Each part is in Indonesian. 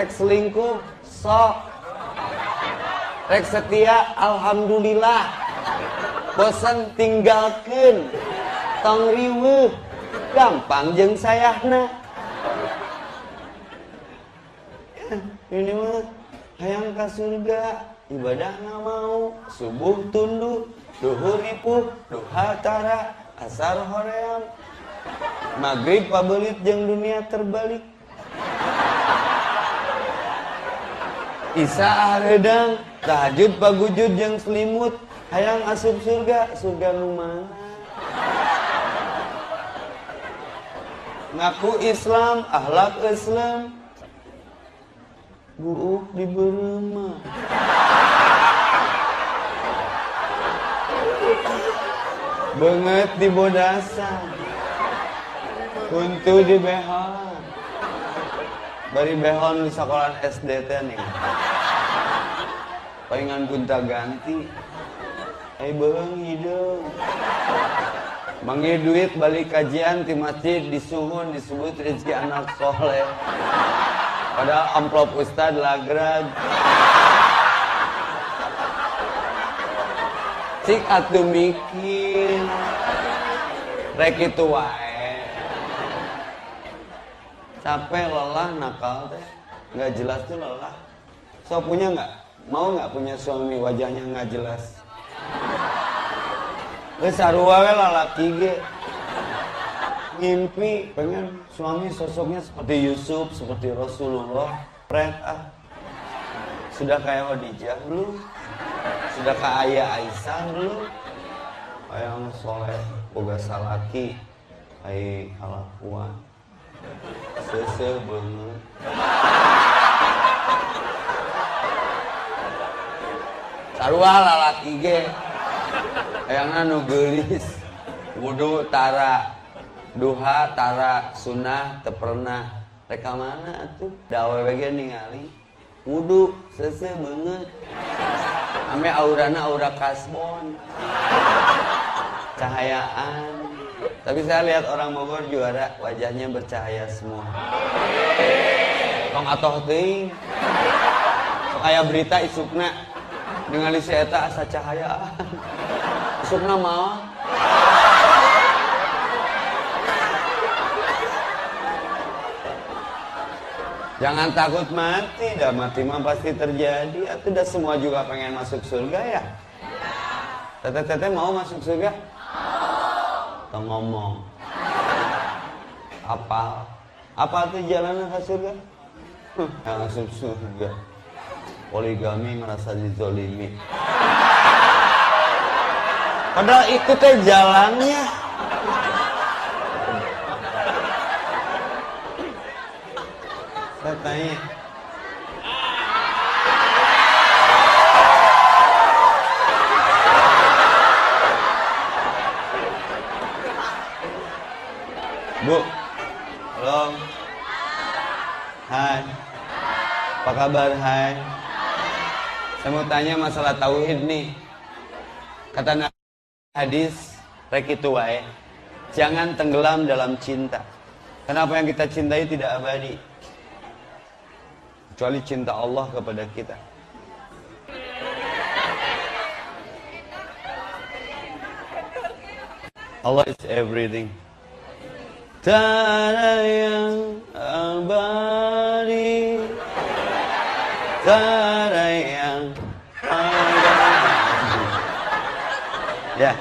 rek selingkuh sok. Rek setia alhamdulillah. Bosan tinggalkan. Tong riweuh. Gampang jeung sayahna. Ini mah hayang ka surga. Ibadah nggak mau. Subuh tunduk. Duhur ripuh. Duha tara. Asar hoream. Maghrib pabelit jeung dunia terbalik Isa ahredang tahajud pagujud jeung selimut hayang asup surga surga nu mana ngaku Islam ahlak Islam. Buuk di berema. Banget di bodasan kuntu di behon bari behon di sekolah SD teh nih. Palingan gunta ganti. Hai beung hidung Manggil duit balik kajian di masjid disuhun disebut rezeki anak soleh. Padahal amplop ustad lagrad. Cik atuh mikir. Rek itu wae Capek lelah nakal teh nggak jelas tuh lelah So punya nggak? Mau nggak punya suami wajahnya nggak jelas? Wes sarua we lalaki ge. Ngimpi pengen suami sosoknya seperti Yusuf, seperti Rasulullah. Pret ah. Sudah kayak Khadijah belum? Sudah kayak Ayah Aisyah belum? Ayang soleh, boga salaki, ai halakuan. Sese banget. Sarua lalaki ge. Ayangna nu geulis. Wudu tara Duha tara sunnah teu pernah. Reka mana atuh? Da awewe ge ningali. Wudu sese banget Ame aurana aura kasbon. Cahayaan Tapi saya lihat orang Bogor juara Wajahnya bercahaya semua Tong atoh teuing Kayak berita isukna dengan si eta asa cahaya Isukna mau Jangan takut mati, dah mati mah pasti terjadi. Atau dah semua juga pengen masuk surga ya? Tete-tete mau masuk surga? Ngomong. Apa? Apa tuh jalan ke surga? Yang masuk surga. Poligami merasa dizolimi. Padahal itu teh jalannya. Saya tanya. Bu, halo. Hai. Apa kabar, hai? Saya mau tanya masalah tauhid nih. Kata Nabi hadis rek itu wae. Jangan tenggelam dalam cinta. Kenapa yang kita cintai tidak abadi? Kecuali cinta Allah kepada kita. Allah is everything. Tiada yang abadi. Tiada yang abadi. Ya.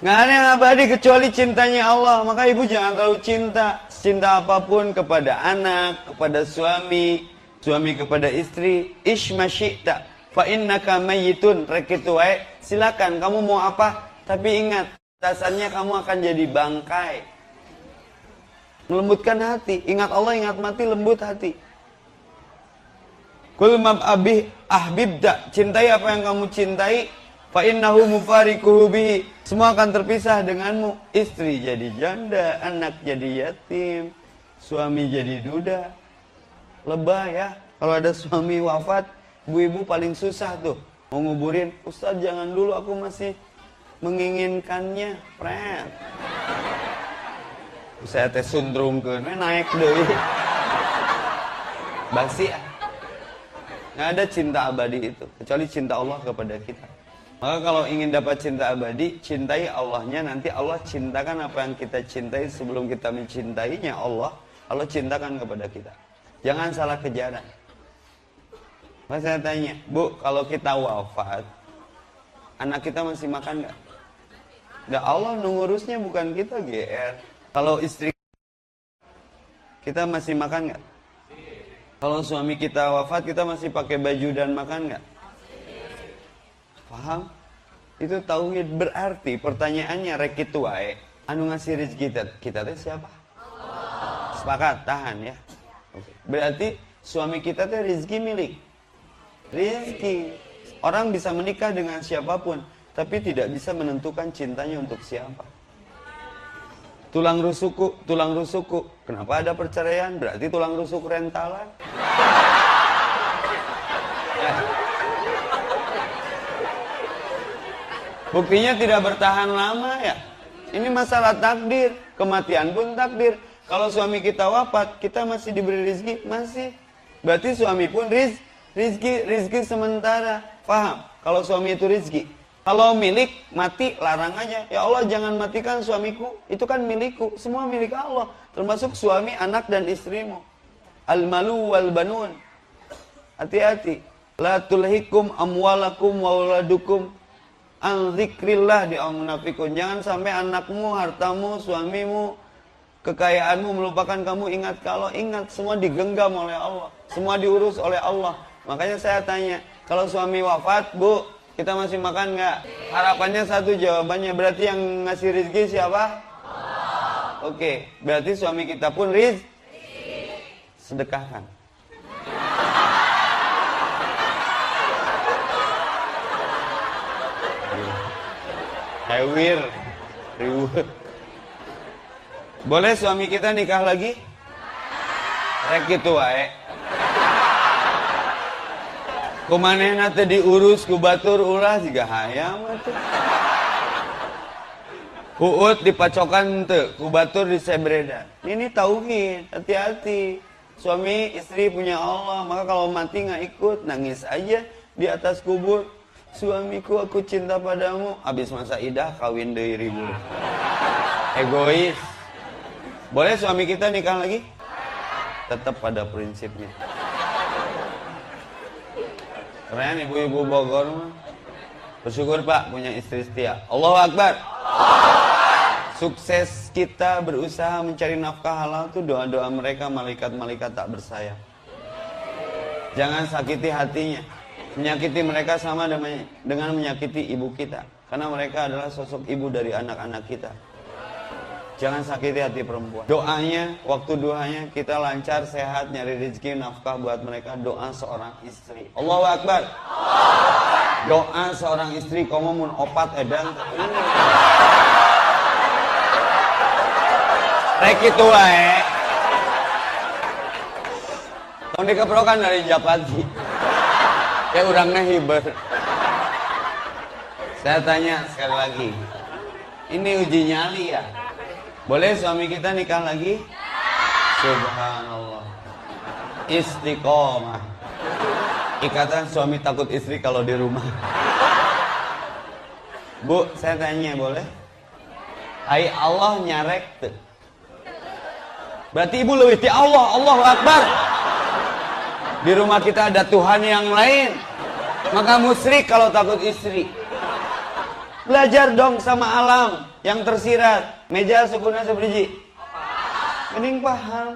Nggak ada yang abadi kecuali cintanya Allah. Maka ibu jangan terlalu cinta. Cinta apa pun kepada anak Kepada suami Suami kepada istri. Ishma syi'ta Fa innaka mayyitun. Rekitu Silakan kamu mau apa? Tapi ingat Dasarnya kamu akan jadi bangkai. Melembutkan hati. Ingat Allah, ingat mati, lembut hati. Kul mab abih ahbibda. Cintai apa yang kamu cintai. Fa innahu. Semua akan terpisah denganmu. Istri jadi janda, anak jadi yatim, suami jadi duda. Lebah ya. Kalau ada suami wafat, ibu-ibu paling susah tuh. Mau nguburin, Ustaz jangan dulu aku masih menginginkannya pret saya teh sundrum ke naik deh Basi ah. Nggak ada cinta abadi itu. Kecuali cinta Allah kepada kita. Maka kalau ingin dapat cinta abadi, cintai Allahnya. Nanti Allah cintakan apa yang kita cintai sebelum kita mencintainya Allah. Allah cintakan kepada kita. Jangan salah kejaran. Mas saya tanya, Bu, kalau kita wafat, anak kita masih makan nggak? Nggak Allah ngurusnya bukan kita GR. Kalau istri kita masih makan nggak? Kalau suami kita wafat, kita masih pakai baju dan makan nggak? Paham? Itu tauhid berarti pertanyaannya rekit wae. Anu ngasih rezeki kita, kita teh siapa? Sepakat, tahan ya. Berarti suami kita teh rezeki milik. Rezeki. Orang bisa menikah dengan siapa pun, tapi tidak bisa menentukan cintanya untuk siapa. Tulang rusukku, tulang rusukku. Kenapa ada perceraian? Berarti tulang rusuk rentalan. Buktinya tidak bertahan lama ya. Ini masalah takdir. Kematian pun takdir. Kalau suami kita wafat, kita masih diberi rizki? Masih. Berarti suami pun riz, rizki, rizki sementara. Paham? Kalau suami itu rizki. Kalau milik, mati, larang aja. Ya Allah jangan matikan suamiku. Itu kan milikku. Semua milik Allah. Termasuk suami, anak, dan istrimu. Al-malu wal banun. Hati-hati. La tulhikum amwalakum wa waladukum an zikrillah di munafikun. Jangan sampai anakmu, hartamu, suamimu, kekayaanmu melupakan kamu ingat kalau ingat semua digenggam oleh Allah, semua diurus oleh Allah. Makanya saya tanya, kalau suami wafat, Bu, kita masih makan nggak? Harapannya satu jawabannya berarti yang ngasih rezeki siapa? Oke, berarti suami kita pun riz sedekahkan. Hewir, riwet. Boleh suami kita nikah lagi? Rek gitu wae. Kumanehna teh diurus ku batur ulah juga hayam atuh. Kuut dipacokan teu, ku batur disebreda. Ini tauhid, hati-hati. Suami istri punya Allah, maka kalau mati nggak ikut, nangis aja di atas kubur suamiku aku cinta padamu habis masa idah kawin dari ribu egois boleh suami kita nikah lagi tetap pada prinsipnya keren ibu-ibu Bogor mah bersyukur pak punya istri setia. Allahu Akbar. Sukses kita berusaha mencari nafkah halal tuh doa-doa mereka malaikat-malaikat tak bersayap. Jangan sakiti hatinya. Menyakiti mereka sama dengan menyakiti ibu kita. Karena mereka adalah sosok ibu dari anak-anak kita. Jangan sakiti hati perempuan. Doanya, waktu doanya kita lancar, sehat, nyari rezeki, nafkah buat mereka. Doa seorang istri. Allahu Akbar. Doa seorang istri, kamu mun opat edan. Rek itu wae. Tahun dikeprokan dari Japati. Kayak orangnya hiber. Saya tanya sekali lagi. Ini uji nyali ya? Boleh suami kita nikah lagi? Subhanallah. Istiqomah. Ikatan suami takut istri kalau di rumah. Bu, saya tanya boleh? Hai Allah nyarek tuh. Berarti ibu lebih di Allah, Allah Akbar. Di rumah kita ada Tuhan yang lain. Maka musrik kalau takut istri. Belajar dong sama alam yang tersirat. Meja sukuna seberiji. Mending paham.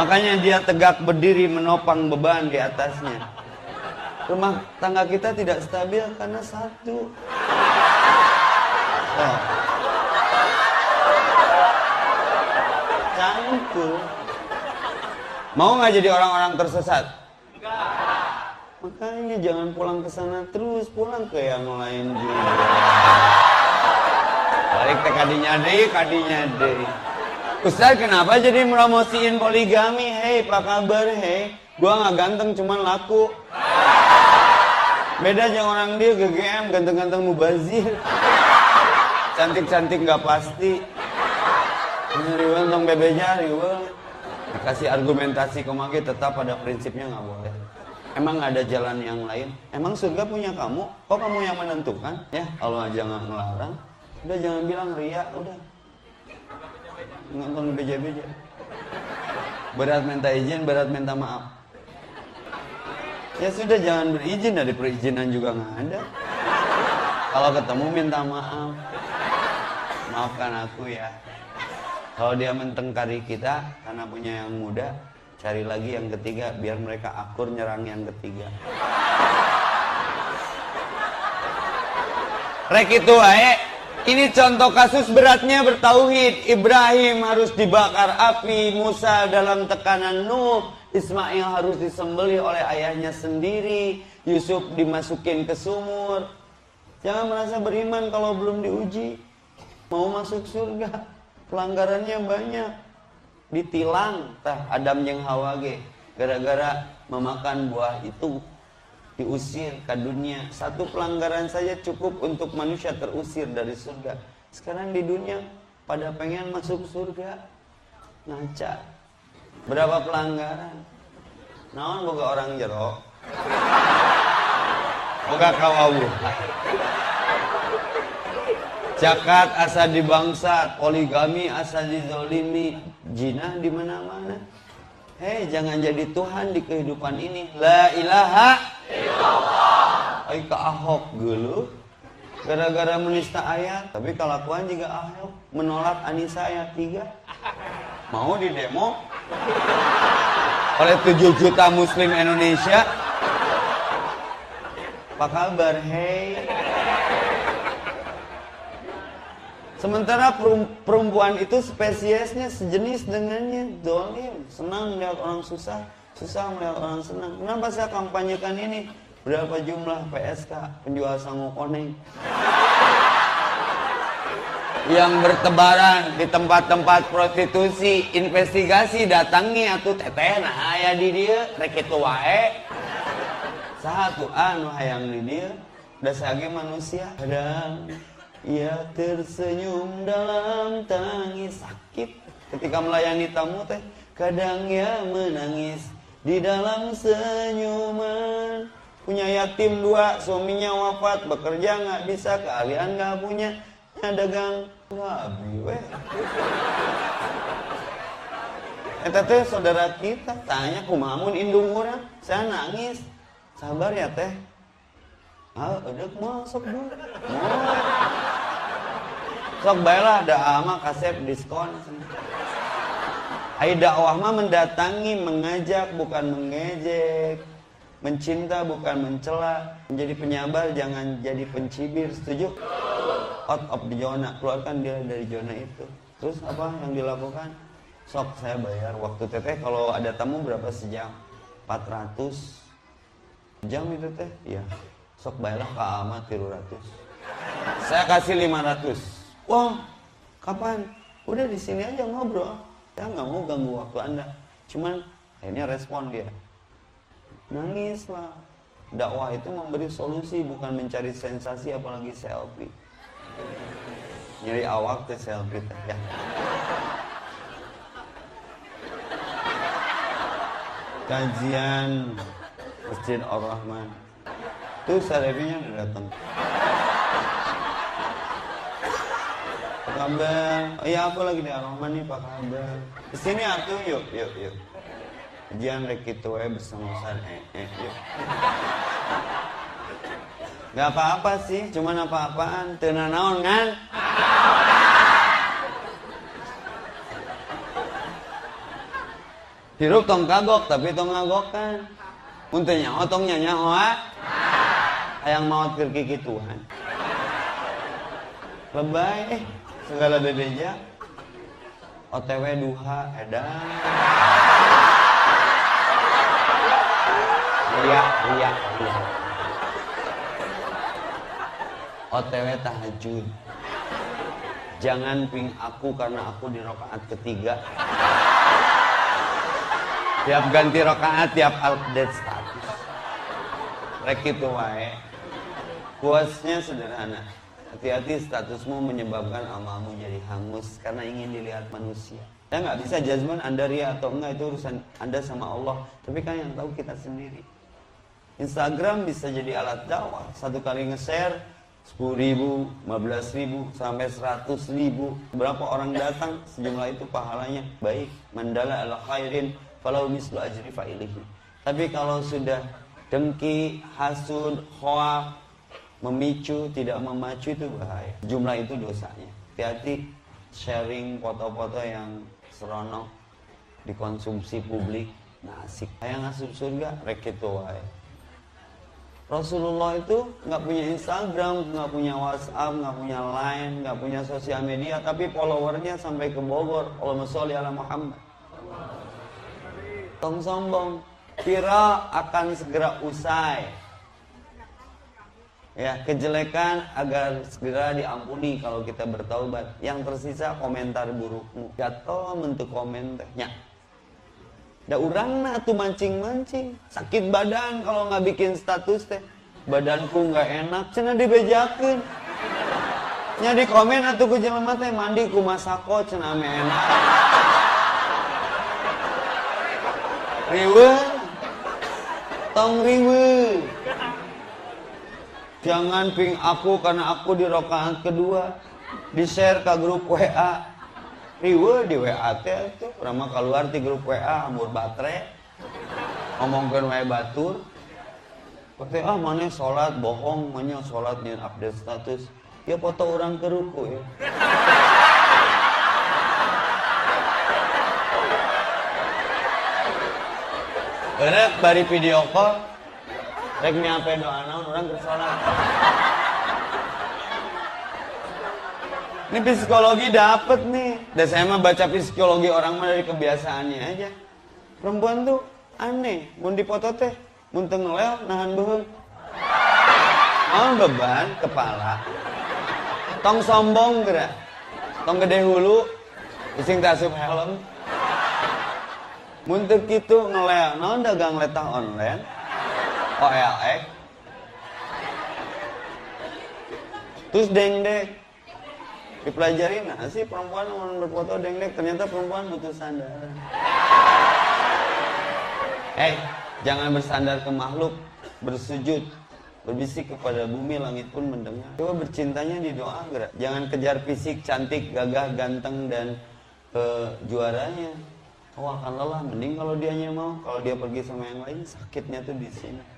Makanya dia tegak berdiri menopang beban di atasnya. Rumah tangga kita tidak stabil karena satu. Oh. Cangkul. Mau nggak jadi orang-orang tersesat? Makanya jangan pulang ke sana terus, pulang ke yang lain juga. Balik ke kadinya deh, kadinya deh. Ustaz kenapa jadi meromosiin poligami? Hei, apa kabar? Hei, gua nggak ganteng, cuman laku. Beda aja orang dia GGM, ganteng-ganteng mubazir. Cantik-cantik nggak pasti. Riwan tong bebenya riwan. Dikasih argumentasi komage tetap pada prinsipnya nggak boleh. Emang ada jalan yang lain? Emang surga punya kamu? Kok kamu yang menentukan? Ya Allah aja nggak ngelarang. Udah jangan bilang ria, udah. Nonton beja-beja. Berat minta izin, berat minta maaf. Ya sudah jangan berizin dari perizinan juga nggak ada. Kalau ketemu minta maaf. Maafkan aku ya. Kalau dia mentengkari kita karena punya yang muda, cari lagi yang ketiga biar mereka akur nyerang yang ketiga. Rek itu ae, ini contoh kasus beratnya bertauhid. Ibrahim harus dibakar api, Musa dalam tekanan Nuh, Ismail harus disembelih oleh ayahnya sendiri, Yusuf dimasukin ke sumur. Jangan merasa beriman kalau belum diuji. Mau masuk surga, pelanggarannya banyak. Ditilang tah Adam yang Hawa ge gara-gara memakan buah itu diusir ke dunia. Satu pelanggaran saja cukup untuk manusia terusir dari surga. Sekarang di dunia pada pengen masuk surga. Ngaca. Berapa pelanggaran? Naon boga orang jerok. Boga kawawuh. Cakat asa dibangsa, poligami asa dizolimi, jinah di mana-mana. Hei, jangan jadi Tuhan di kehidupan ini. La ilaha illallah. Ai ka Ahok geuleuh. Gara-gara menista ayat, tapi kelakuan juga Ahok menolak Anissa ayat 3. Mau di demo oleh 7 juta muslim Indonesia. Apa kabar? Hei. Sementara perempuan itu spesiesnya sejenis dengannya dolim, senang melihat orang susah, susah melihat orang senang. Kenapa saya kampanyekan ini? Berapa jumlah PSK penjual sangu koneng yang bertebaran di tempat-tempat prostitusi, investigasi datangi atau teteh nah aya di dia rek kitu wae. Satu anu hayang di dia, sage manusia kadang ia tersenyum dalam tangis sakit ketika melayani tamu teh. Kadang ia menangis di dalam senyuman. Punya yatim dua, suaminya wafat, bekerja nggak bisa, keahlian nggak punya, dagang babi weh. Eta teh saudara kita tanya kumamun indung orang, saya nangis. Sabar ya teh. Ah, udah masuk dulu. Sok baiklah ada ama kasep diskon. Ai dakwah mah mendatangi, mengajak bukan mengejek. Mencinta bukan mencela, menjadi penyabar jangan jadi pencibir. Setuju? Out of the zona, keluarkan dia dari zona itu. Terus apa yang dilakukan? Sok saya bayar waktu teteh kalau ada tamu berapa sejam? 400 jam itu teh? Iya. Sok bayarlah ke amat 300. Saya kasih 500 Wah, kapan? Udah di sini aja ngobrol. Saya nggak mau ganggu waktu Anda. Cuman akhirnya respon dia. Nangis lah. Dakwah itu memberi solusi bukan mencari sensasi apalagi selfie. Nyari awak tuh selfie ya. Kajian Masjid Ar-Rahman. Tuh selebrinya udah datang. Kabar? Oh iya aku lagi di Aroma nih Pak kabar. Ke sini atuh yuk, yuk, yuk. Ujian rek itu bersama Ustaz eh, eh, yuk. Gak apa-apa sih, cuman apa-apaan, tena naon kan? Hirup tong kagok, tapi tong ngagokan. Untuk nyawa tong nyanyawa. Ayang mau kirki Tuhan. Lebay, eh segala dedeja OTW duha edan iya iya iya OTW tahajud. Jangan ping aku karena aku di rokaat ketiga. Tiap ganti rokaat tiap update status. Rek itu wae. Kuasnya sederhana Hati-hati statusmu menyebabkan amalmu jadi hangus karena ingin dilihat manusia. saya nggak bisa judgement anda ria atau enggak itu urusan anda sama Allah. Tapi kan yang tahu kita sendiri. Instagram bisa jadi alat dakwah. Satu kali nge-share 10 ribu, 15 ribu, sampai 100 ribu. Berapa orang datang, sejumlah itu pahalanya Baik, mandala ala khairin Falau mislu ajri fa'ilihi Tapi kalau sudah dengki, hasud, khoa Memicu, tidak memacu itu bahaya Jumlah itu dosanya Hati-hati sharing foto-foto yang seronok dikonsumsi publik nah asik yang masuk surga rek itu wae Rasulullah itu nggak punya Instagram, nggak punya WhatsApp, nggak punya Line, nggak punya sosial media, tapi followernya sampai ke Bogor. Allahumma sholli ala Muhammad. Tong sombong, viral akan segera usai. Ya, kejelekan agar segera diampuni kalau kita bertaubat. Yang tersisa komentar burukmu. Jatuh bentuk komentarnya. Da urang na tuh mancing-mancing. Sakit badan kalau nggak bikin status teh. Badanku nggak enak, cina dibejakin. Nya di komen atuh ku jelema teh mandi ku masako cina enak. Riwe. Tong riwe. Jangan ping aku karena aku di rokaat kedua. Di share ke grup WA. Riwe di WA teh tuh. Rama keluar di grup WA amur baterai. Ngomongkan WA batur. Kata ah mana sholat bohong, mana sholat nih update status. Ya foto orang ke ruku ya. Karena bari video call, rek apa doa naon orang bersolat. Ini psikologi dapet nih. Dan saya mah baca psikologi orang mah dari kebiasaannya aja. Perempuan tuh aneh. Mau dipoto teh, tengelel, nahan beheung. Oh beban kepala. Tong sombong gerak. Tong gede hulu. Ising tasup helm. Muntah gitu ngelel. Naon dagang letah online. OLX. Terus deng-deng dipelajari nah sih perempuan mau berfoto dengdek ternyata perempuan butuh sandaran eh jangan bersandar ke makhluk bersujud berbisik kepada bumi langit pun mendengar. Coba bercintanya di doa gerak. Jangan kejar fisik cantik gagah ganteng dan uh, juaranya oh akan lelah. Mending kalau dianya mau. Kalau dia pergi sama yang lain sakitnya tuh di sini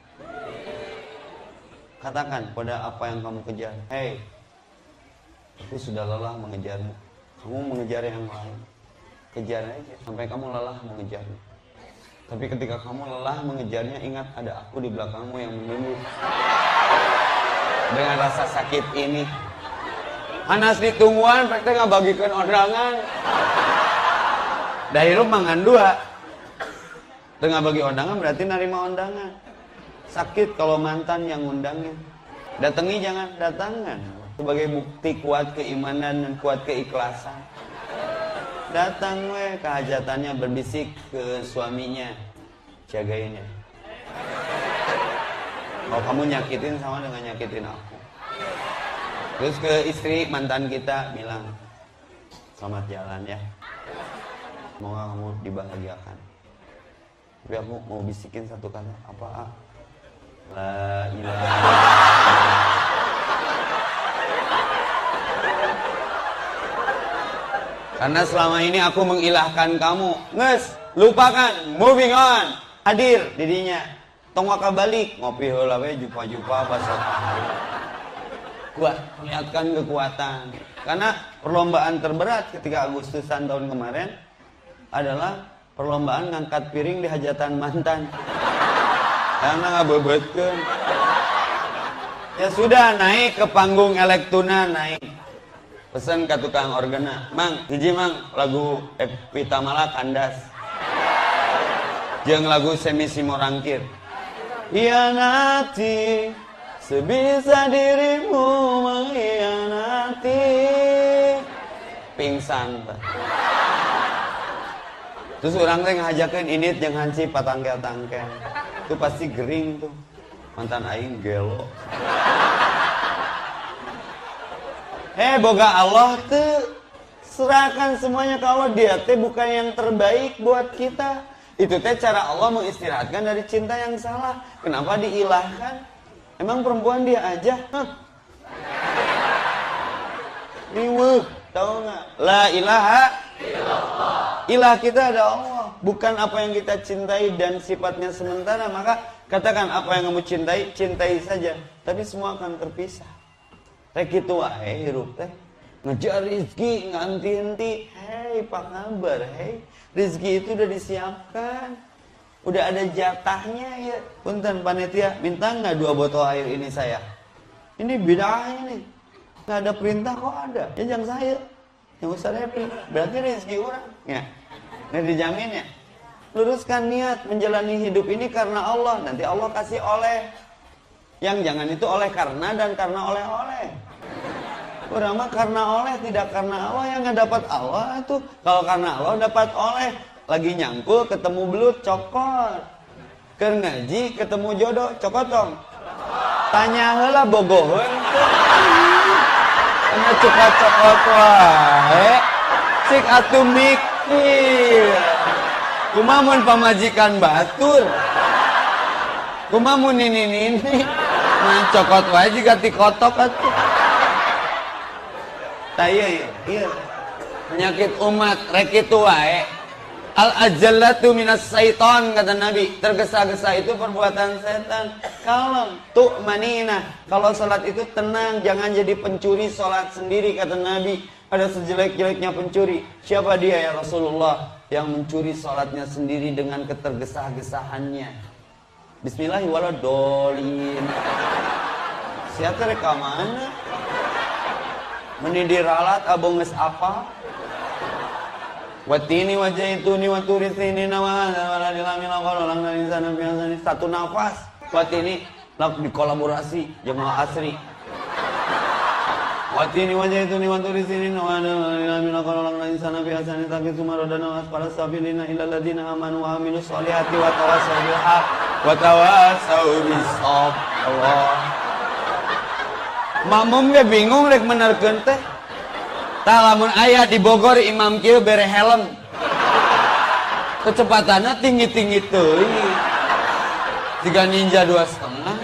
katakan pada apa yang kamu kejar hey Aku sudah lelah mengejarmu. Kamu mengejar yang lain. Kejar aja sampai kamu lelah mengejarnya. Tapi ketika kamu lelah mengejarnya, ingat ada aku di belakangmu yang menunggu. Dengan rasa sakit ini. Anas ditungguan, mereka nggak bagikan undangan. Dari rumah dua. Tengah bagi undangan berarti nerima undangan. Sakit kalau mantan yang undangin. Datangi jangan datangan sebagai bukti kuat keimanan dan kuat keikhlasan. Datang we kehajatannya berbisik ke suaminya, jagain ya. Kalau kamu nyakitin sama dengan nyakitin aku. Terus ke istri mantan kita bilang, selamat jalan ya. Semoga kamu dibahagiakan. Tapi aku mau bisikin satu kata, apa? La Karena selama ini aku mengilahkan kamu. Nges, lupakan, moving on. Hadir didinya. Tong waka balik, ngopi heula we jupa-jupa bahasa Kuat, lihatkan kekuatan. Karena perlombaan terberat ketika Agustusan tahun kemarin adalah perlombaan ngangkat piring di hajatan mantan. Karena nggak bebetkan. Ya sudah naik ke panggung elektuna naik. Pesan ke tukang organa. Mang hiji mang lagu Epita Mala kandas. Jeng lagu semi simorangkir. Hianati sebisa dirimu mengkhianati pingsan terus orang teh ngajakin ini jangan si patangkel tangkel itu pasti gering tuh. Mantan aing gelo Eh boga Allah tuh serahkan semuanya ke Allah. Dia teh bukan yang terbaik buat kita. Itu teh cara Allah mengistirahatkan dari cinta yang salah. Kenapa diilahkan? Emang perempuan dia aja? Riweuh tahu nggak? La ilaha ilah kita ada Allah bukan apa yang kita cintai dan sifatnya sementara maka katakan apa yang kamu cintai cintai saja. Tapi semua akan terpisah. Rek itu wae hirup teh. Ngejar rizki nganti-nti hei apa kabar? Hei rizki itu udah disiapkan. Udah ada jatahnya ya. Punten panitia minta nggak dua botol air ini saya? Ini bidahnya nih nggak ada perintah kok ada? Ya jangan saya. Yang Ustaz Happy berarti rezeki orang. Ya nggak dijamin ya? Luruskan niat menjalani hidup ini karena Allah. Nanti Allah kasih oleh. Yang jangan itu oleh karena dan karena oleh-oleh. Orang karena oleh tidak karena Allah. Yang nggak dapat Allah itu kalau karena Allah dapat oleh. Lagi nyangkul ketemu belut cokot. Ke ngaji ketemu jodoh cokotong tanya heula bogoheun. Karena cokot-cokot wae. Cik atuh mikir kumamun pamajikan batur. Kumamun ini ini nah cokot wae juga tikotok atuh. Taya ya iya. Penyakit umat rek itu wae. Al ajallatu minas syaiton kata Nabi. Tergesa-gesa itu perbuatan setan. Kalau tuh manina kalau salat itu tenang jangan jadi pencuri salat sendiri kata Nabi ada sejelek-jeleknya pencuri. Siapa dia ya Rasulullah yang mencuri salatnya sendiri dengan ketergesa-gesahannya Bismillahirrahmanirrahim. Siapa rekamannya mendidir alat abong nges apa? Watini wajah itu ni waturi sini nama orang dari sana biasa ini satu nafas. Watini lak dikolaborasi jemaah asri Dari sana biasa ini tapi sumaro dan nawas para sabilina illa ladina amanu wa amilus solihati wa tawasau bil haq wa tawasau bis Allah Makmum ge bingung rek menerkeun teh. Tah lamun di Bogor imam kieu bere helm. Kecepatannya tinggi-tinggi teuing. Tiga ninja dua setengah.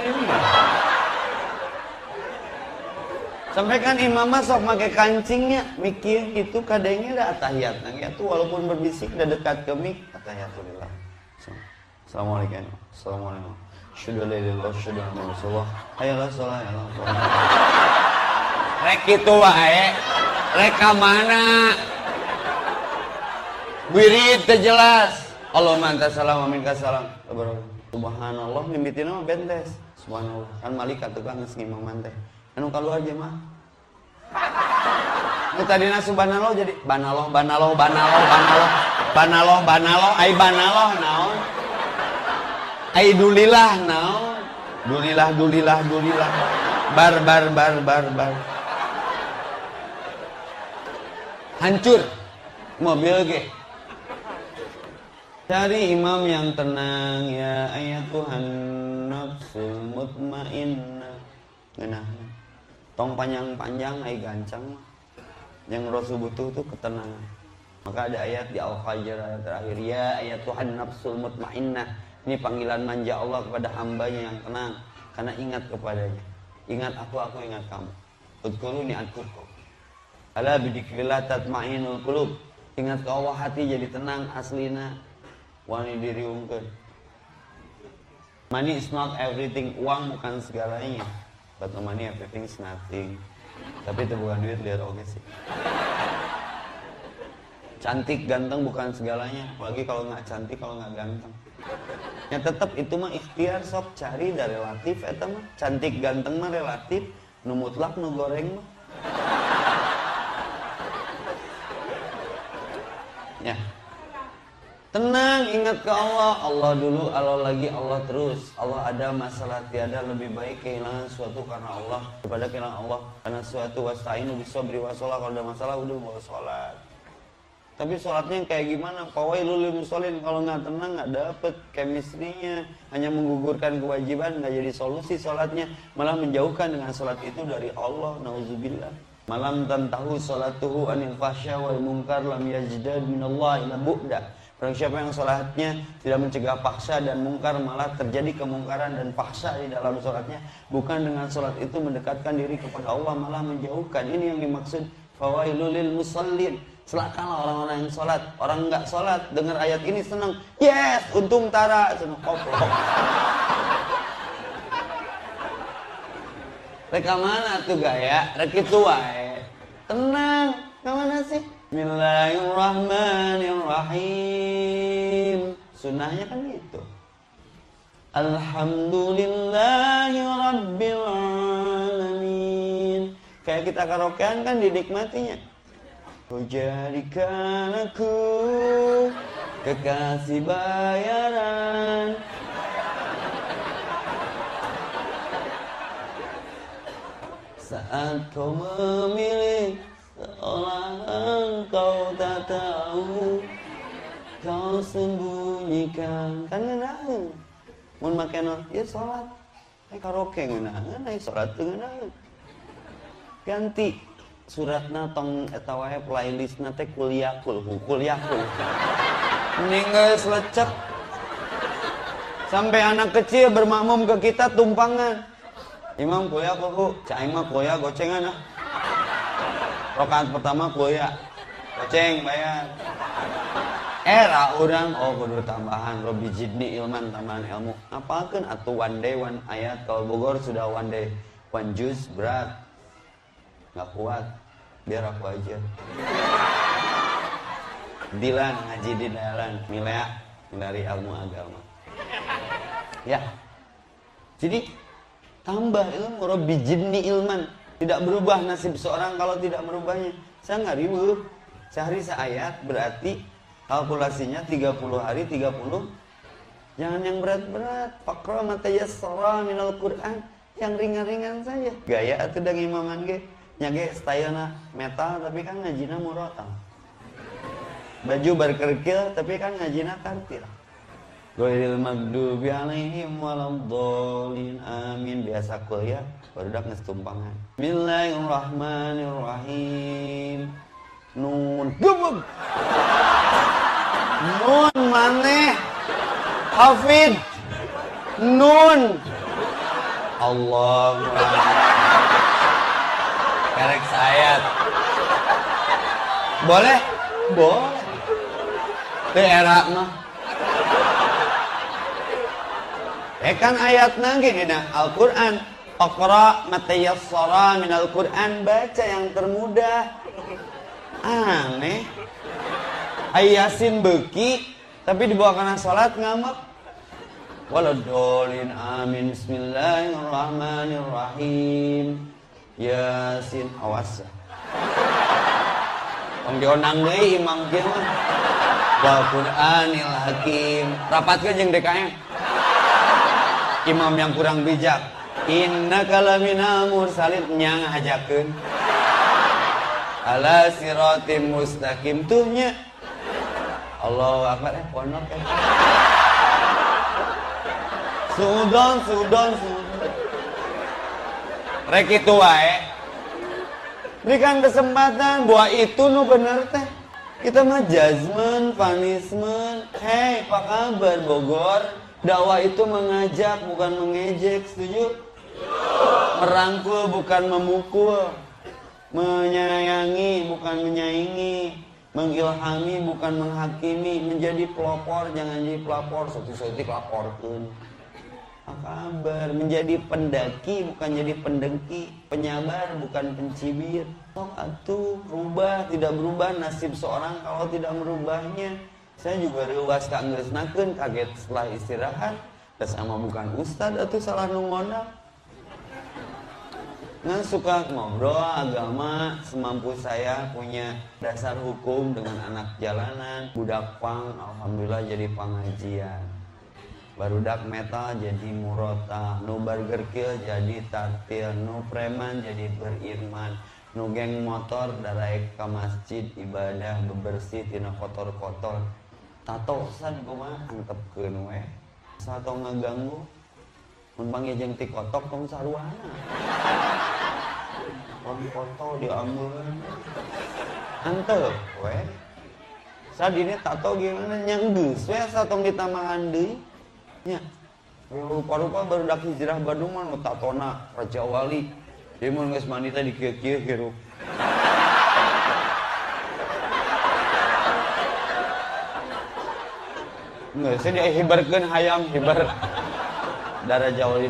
Sampai kan imam mah sok make kancingnya, mikir gitu kadangnya ada atahiyat. Nah, ya tuh walaupun berbisik udah dekat ke mik, atahiyatulillah. Assalamualaikum. Assalamualaikum. Sudah lillah, sudah Rasulullah. Ayolah sholat, ayolah sholat. Rek itu wae. Rek mana? Wirid jelas. Allah manta salam amin salam. Subhanallah mimitina mah bentes. Subhanallah. Kan malaikat tukang geus ngimam manteh. Anu mah. Nu tadina subhanallah jadi banaloh banaloh banaloh banaloh banaloh banaloh ai banaloh naon? Ai dulilah naon? Dulilah dulilah dulilah. Bar bar bar bar bar. Hancur mobil ge. Cari imam yang tenang ya ayat Tuhan nafsul mutmainnah. Ngeunah. Tong panjang-panjang ai gancang. Yang Rasul butuh tuh ketenangan. Maka ada ayat di Al-Fajr ayat terakhir ya ayat Tuhan nafsul mutmainnah. Ini panggilan manja Allah kepada hambanya yang tenang karena ingat kepadanya. Ingat aku, aku ingat kamu. Udkuruni adkurku. Ala bidikrillah tatma'inul qulub. Ingat ke Allah hati jadi tenang aslina. Wani diri ungkeun. Money is not everything. Uang bukan segalanya. But money everything is nothing. Tapi itu bukan duit lihat oke sih. Cantik ganteng bukan segalanya. Apalagi kalau nggak cantik kalau nggak ganteng. Ya tetap itu mah ikhtiar sok cari dari relatif eta mah. Cantik ganteng mah relatif. Nu mutlak nu goreng mah. Ya. Tenang, ingat ke Allah. Allah dulu, Allah lagi, Allah terus. Allah ada masalah tiada lebih baik kehilangan suatu karena Allah daripada kehilangan Allah. Karena suatu wasta'inu bisabri wasolah. Kalau ada masalah udah mau sholat. Tapi sholatnya kayak gimana? Fawailul lil musholin kalau nggak tenang nggak dapet chemistry-nya, hanya menggugurkan kewajiban nggak jadi solusi sholatnya, malah menjauhkan dengan sholat itu dari Allah. Nauzubillah. malam tantahu salatuhu anil fahsya wal munkar lam yajdad minallahi ila bu'da Barang siapa yang sholatnya tidak mencegah paksa dan mungkar malah terjadi kemungkaran dan paksa di dalam sholatnya. Bukan dengan sholat itu mendekatkan diri kepada Allah malah menjauhkan. Ini yang dimaksud fawailul musallin. Celakalah orang-orang yang sholat. Orang nggak sholat dengar ayat ini senang. Yes untung tara. Senang. Koplok Reka mana tuh gaya? Rek itu wae. Tenang, ke mana sih? Bismillahirrahmanirrahim. Sunnahnya kan gitu. Alhamdulillahi Rabbil Alamin. Kayak kita karaokean kan dinikmatinya. Kau jadikan aku kekasih bayaran Saat kau memilih seolah engkau tak tahu Kau sembunyikan. Kan ngenahan Mun make ya sholat. Eh karaoke ngenahan Eh sholat tuh ngenahan Ganti suratna tong eta playlist nate kuliahkul kuliahkul mending geus lecek sampai anak kecil bermakmum ke kita tumpangan. Imam kuliah kok Cak mah kuliah gocengan ah. Rokaat pertama kuliah. Goceng bayar. Era orang oh kudu tambahan Robi Jidni ilman tambahan ilmu. Apalkan atuh one day one ayat kalau Bogor sudah one day one juz berat. Nggak kuat. Biar aku aja. Dilan ngaji di dalan milea dari ilmu agama. Ya. Jadi tambah ilmu Rabbi jinni ilman tidak berubah nasib seorang kalau tidak merubahnya. Saya nggak ribut sehari seayat berarti kalkulasinya 30 hari 30 jangan yang berat-berat. Fakra matayassara minal Quran. Yang ringan-ringan saja. Gaya atau dari imaman ge. Nyage stylena metal tapi kan ngajina murotal. Baju berkerkil tapi kan ngajina kartil Ghairil maghdubi alaihim waladdallin amin. Biasa kuliah baru dak ngestumpangan Bismillahirrahmanirrahim. Nun. Gebeg Nun maneh Hafid. Nun. Allah Kerek sayat Boleh? Boleh. Daerah mah Eh kan ayat nanggi dina Al-Quran. Iqra matayassara min Al-Quran. Baca yang termudah. Aneh. Ayasin beki. Tapi dibawa karena sholat ngambek. Waladolin amin. Bismillahirrahmanirrahim. Yasin. Awas. Om dionang deui imam kieu mah. Wal Qur'anil Hakim. Rapatkeun jeung DKM imam yang kurang bijak inna kalamina mursalin. Nyang hajakeun ala siratim mustaqim. Tuhnya Allah akbar. Eh ponok eh. Sudon sudon sudon. Rek itu wae. Berikan kesempatan buat itu nu bener teh. Kita mah judgment, punishment. Hei, apa kabar Bogor? Dakwah itu mengajak bukan mengejek, setuju? Merangkul bukan memukul. Menyayangi bukan menyaingi. Mengilhami bukan menghakimi. Menjadi pelopor jangan jadi pelapor. Soti-soti pelaporkan. Apa kabar? Menjadi pendaki bukan jadi pendengki. Penyabar bukan pencibir. Sok berubah, tidak berubah nasib seorang kalau tidak merubahnya saya juga ruas kak naken kaget setelah istirahat. Terus sama bukan ustad atau salah nungona Nggak suka ngobrol agama semampu saya punya dasar hukum dengan anak jalanan. Budak pang alhamdulillah jadi pengajian. Barudak metal jadi murota nu burger kill jadi tartil nu preman jadi berirman nu geng motor darai ke masjid ibadah bebersih tina kotor-kotor tato san kumaha antepkeun we sato ngaganggu mun panggil jeung ti kotok tong saruana Lagi foto diambil. Ante, we. Ini tahu gimana nyanggus, we satong ditambahan deui. Nya. Rupa-rupa baru dak hijrah Bandung mah tak tona Raja Wali. Dia mau geus mandi tadi kieu-kieu hirup. Saya dihibarkan hayam, hibar. Darah Jawa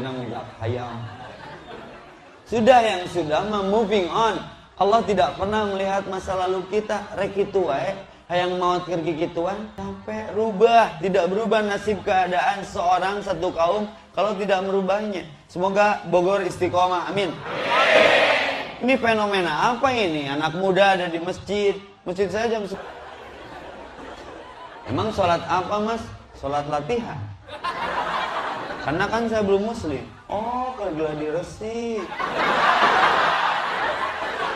hayam. Sudah yang sudah, moving on. Allah tidak pernah melihat masa lalu kita. Rek itu wae, hayang mau kerja gituan sampai rubah. Tidak berubah nasib keadaan seorang satu kaum kalau tidak merubahnya. Semoga Bogor istiqomah. Amin. Ini fenomena apa ini? Anak muda ada di masjid. Masjid saya jam Emang sholat apa mas? Sholat latihan. Karena kan saya belum muslim. Oh, ke gladi resi.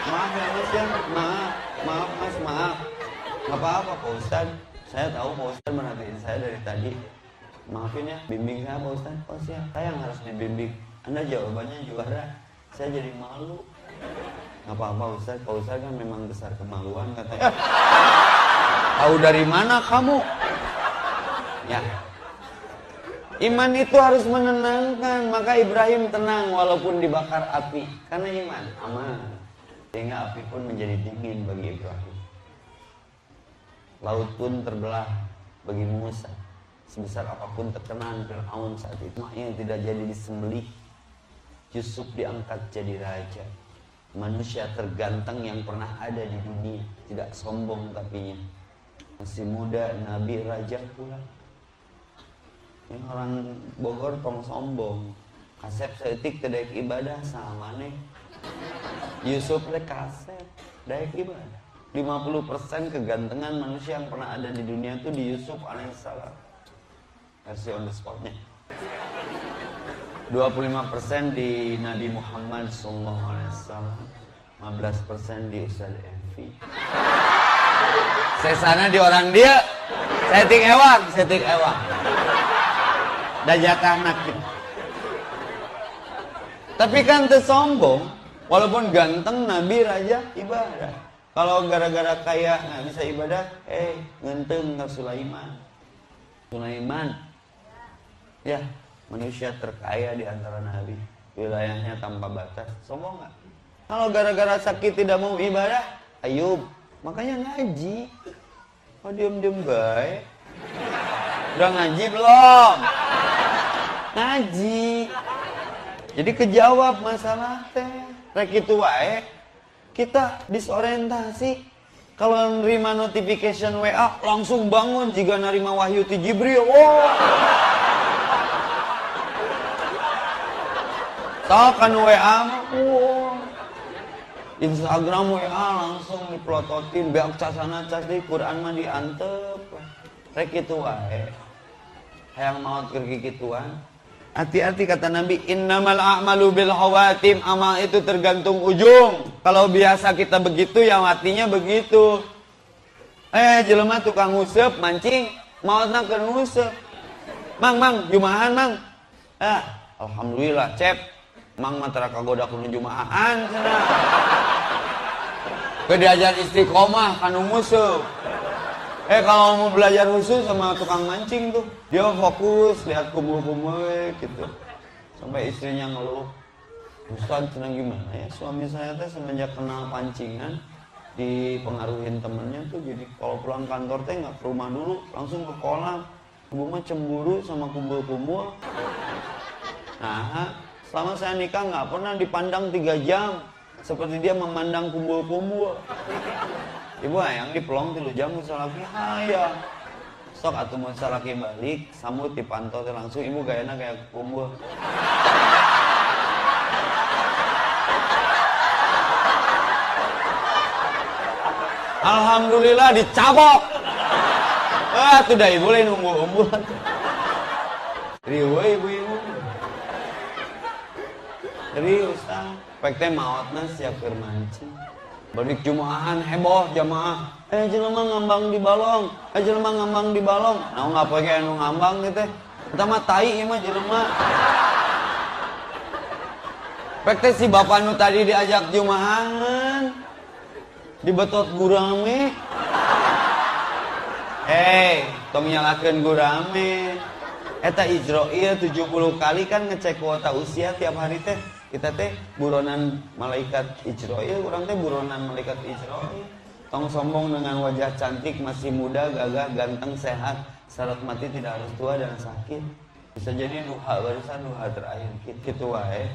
Maaf ya mas ya, maaf, maaf mas, maaf. Gak apa-apa Pak Ustad. Saya tahu Pak Ustad merhatiin saya dari tadi. Maafin ya, bimbing saya Pak Ustad. Oh siap, saya yang harus dibimbing. Anda jawabannya juara. Saya jadi malu. Gak apa-apa Ustad, Pak Ustad kan memang besar kemaluan katanya. Tahu dari mana kamu? Ya. Iman itu harus menenangkan, maka Ibrahim tenang walaupun dibakar api. Karena iman aman. Sehingga api pun menjadi dingin bagi Ibrahim. Laut pun terbelah bagi Musa. Sebesar apa pun terkenaan Fir'aun saat itu. Maknya tidak jadi disembelih. Yusuf diangkat jadi raja. Manusia terganteng yang pernah ada di dunia. Tidak sombong tapinya masih muda nabi raja pula ini orang Bogor tong sombong. Kasep seetik tidak ibadah sama nih Yusuf le kasep daik ibadah. 50% kegantengan manusia yang pernah ada di dunia itu di Yusuf alaihissalam. Versi on the spotnya. 25% di Nabi Muhammad sallallahu alaihi wasallam 15% di Ustaz Enfi saya sana di orang dia setting ewang setting ewang dan jatah gitu. tapi kan tersombong walaupun ganteng nabi raja ibadah kalau gara-gara kaya nggak bisa ibadah eh ngenteng nggak Sulaiman Sulaiman ya manusia terkaya di antara nabi wilayahnya tanpa batas sombong nggak kalau gara-gara sakit tidak mau ibadah Ayub Makanya ngaji. Oh diem-diem baik. Udah ngaji belum? Ngaji. Jadi kejawab masalah teh. Rek itu wae. Kita disorientasi. Kalau nerima notification WA langsung bangun jika nerima wahyu ti Jibril. Oh. Kan WA. Oh. Instagram WA langsung diplototin beak casana cas di Quran mah diantep rek itu wae hayang mau kergi gituan hati-hati kata Nabi innamal a'malu bil khawatim. Amal itu tergantung ujung. Kalau biasa kita begitu yang hatinya begitu. Eh jelema tukang ngusep mancing. Mau ke ngusep mang mang jumahan mang. Ah alhamdulillah cep. Mang mah kagoda kudu jumaahan cenah. Diajar istiqomah kanu musuh eh kalau mau belajar khusus sama tukang mancing tuh dia fokus lihat kumpul-kumpul gitu. Sampai istrinya ngeluh Ustaz senang gimana ya? Suami saya teh semenjak kenal pancingan dipengaruhin temennya tuh jadi kalau pulang kantor teh nggak ke rumah dulu langsung ke kolam. Ibu mah cemburu sama kumpul-kumpul. Nah selama saya nikah nggak pernah dipandang tiga jam seperti dia memandang kumpul-kumpul ibu ayang di pelong tilu jam musalaki hayang sok atau musalaki balik sambut dipantau langsung ibu gayana kayak kumpul Alhamdulillah dicabok. Ah, tidak ibu lain umbu-umbu. Riwe ibu-ibu. Serius ah. Pek maotna siap keur mancing. Balik jumaahan heboh jamaah. Eh jelema ngambang di balong. Eh jelema ngambang di balong. Nah ngapa kayak anu ngambang gitu. Kita mah tai ieu mah jelema. Si bapak nu tadi diajak jumahan. Di betot gurame. Hei, tong nyalakeun gurame. Eta Israel 70 kali kan ngecek kuota usia tiap hari teh. Kita teh buronan malaikat Israel, kurang teh buronan malaikat Israel. Tong sombong dengan wajah cantik, masih muda, gagah, ganteng, sehat. Syarat mati tidak harus tua dan sakit. Bisa jadi duha barusan duha terakhir. Gitu wae.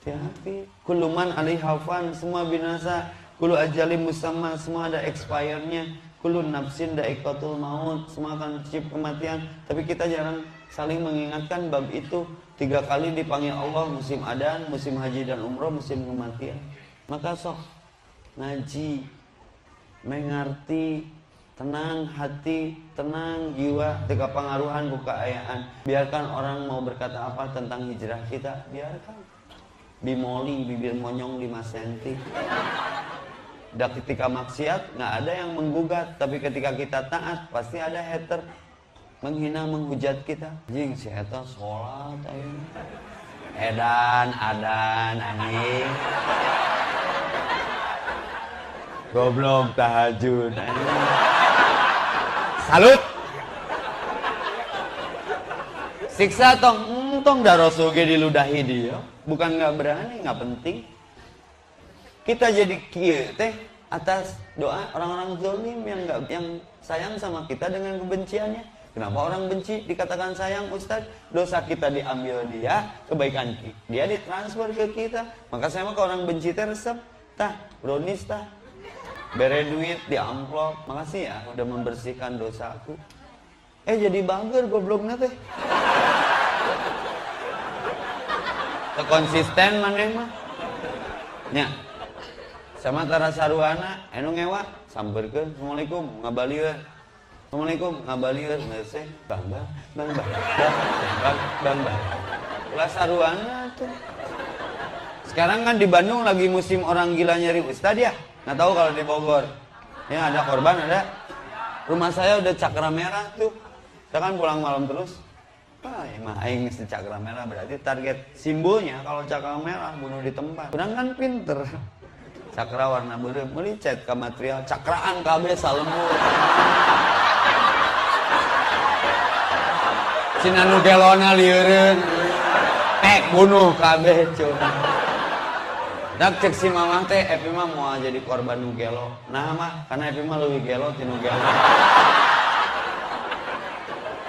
Hati-hati. Kuluman alih hafan, semua binasa. Kulu ajali musamma, semua ada expirednya kulun nafsin daikatul maut semua akan kematian. Tapi kita jarang saling mengingatkan bab itu. Tiga kali dipanggil Allah musim adan musim haji dan umroh musim kematian. Maka sok ngaji mengerti tenang hati tenang jiwa tiga pengaruhan buka ayaan. Biarkan orang mau berkata apa tentang hijrah kita biarkan. Bimoli bibir monyong 5 cm dan ketika maksiat nggak ada yang menggugat, tapi ketika kita taat pasti ada hater menghina menghujat kita. Jing si hater sholat ayo. Edan, adan, anjing. Goblok tahajud anjing. Salut. Siksa tong, hmm, tong darosuge diludahi dia. Bukan nggak berani, nggak penting kita jadi kia teh atas doa orang-orang zolim yang nggak yang sayang sama kita dengan kebenciannya. Kenapa orang benci dikatakan sayang Ustaz? Dosa kita diambil dia, kebaikan dia ditransfer ke kita. Maka saya mah ke orang benci teh resep, tah, brownies tah. Bere duit di amplop. Makasih ya udah membersihkan dosaku. Eh jadi bager gobloknya teh. Konsisten maneh mah. Ya, sama tara saruhana enu ngewa samberkeun assalamualaikum ngabalieur assalamualaikum ngabalieur ngeseh bang bang bang bang. Bang bang bang. Ulah saruhana tuh. Sekarang kan di Bandung lagi musim orang gila nyari ustad ya? Nggak tahu kalau di Bogor. Ya ada korban ada. Rumah saya udah cakra merah tuh. Kita kan pulang malam terus. Ah emang aing si cakra merah. Berarti target simbolnya kalau cakra merah bunuh di tempat. Kurang kan pinter cakra warna biru melicet ke material cakraan KB salemu Cina nu gelona lieureun. Eh bunuh KB cuy Dak cek si mamah teh Epi mah mau jadi korban nu gelo. Nah mah karena Epi mah lebih gelo ti nu gelo.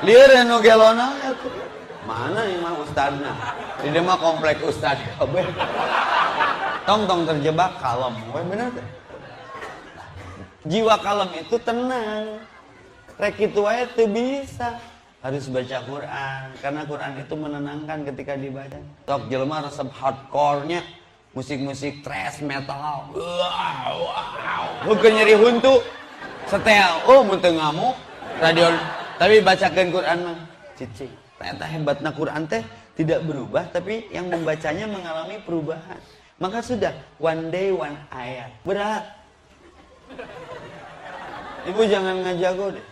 Lieureun nu gelona ya mana nih mah ustadna? Di mah komplek ustad kabeh tong tong terjebak kalem. We bener. Tuh jiwa kalem itu tenang. Rek itu aja tuh bisa. Harus baca Quran. Karena Quran itu menenangkan ketika dibaca. Tok jelema resep hardcore-nya. Musik-musik thrash metal. Wow wow. Bukan nyeri huntu. Setel. Oh muntah ngamuk radio. Tapi bacakan Quran mah. Cici ternyata hebatnya Quran teh tidak berubah tapi yang membacanya mengalami perubahan maka sudah, one day one ayat. Berat. Ibu jangan ngajago deh.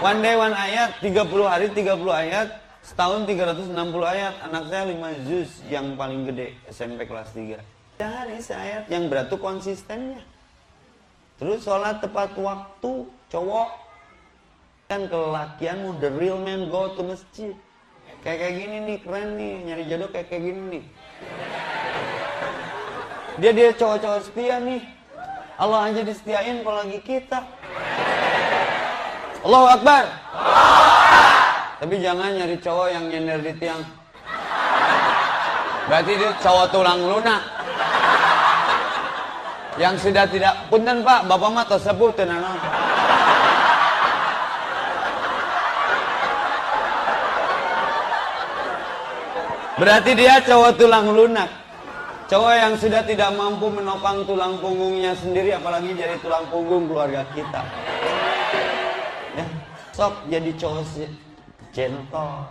One day one ayat, 30 hari 30 ayat, setahun 360 ayat. Anak saya 5 juz yang paling gede, SMP kelas 3. Dari ayat yang berat tuh konsistennya. Terus sholat tepat waktu, cowok. Kan kelelakianmu, the real man go to masjid. Kayak kayak gini nih, keren nih, nyari jodoh kayak kayak gini nih. Dia dia cowok-cowok setia nih. Allah aja disetiain apalagi kita. Allahu Akbar. Tapi jangan nyari cowok yang nyender di tiang. Berarti dia cowok tulang lunak. Yang sudah tidak punten Pak, Bapak mah tersebut tenanon. Berarti dia cowok tulang lunak. Cowok yang sudah tidak mampu menopang tulang punggungnya sendiri apalagi jadi tulang punggung keluarga kita. Ya, sok jadi cowok gentle.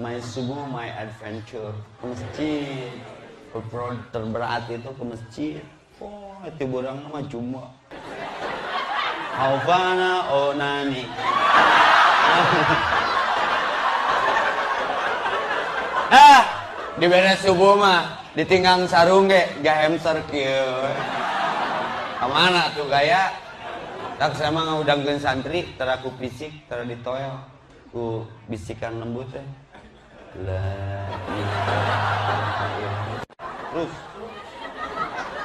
My subuh, my adventure. Ke masjid. Terberat itu ke masjid. Oh, itu borang nama cuma. Haufana onani. ah, di beres subuh mah ditinggang sarung ge gak hamster kieu ke mana tuh gaya? Tak sama ngaudangkeun santri teraku fisik tera ditoel. Ku bisikan lembut teh la terus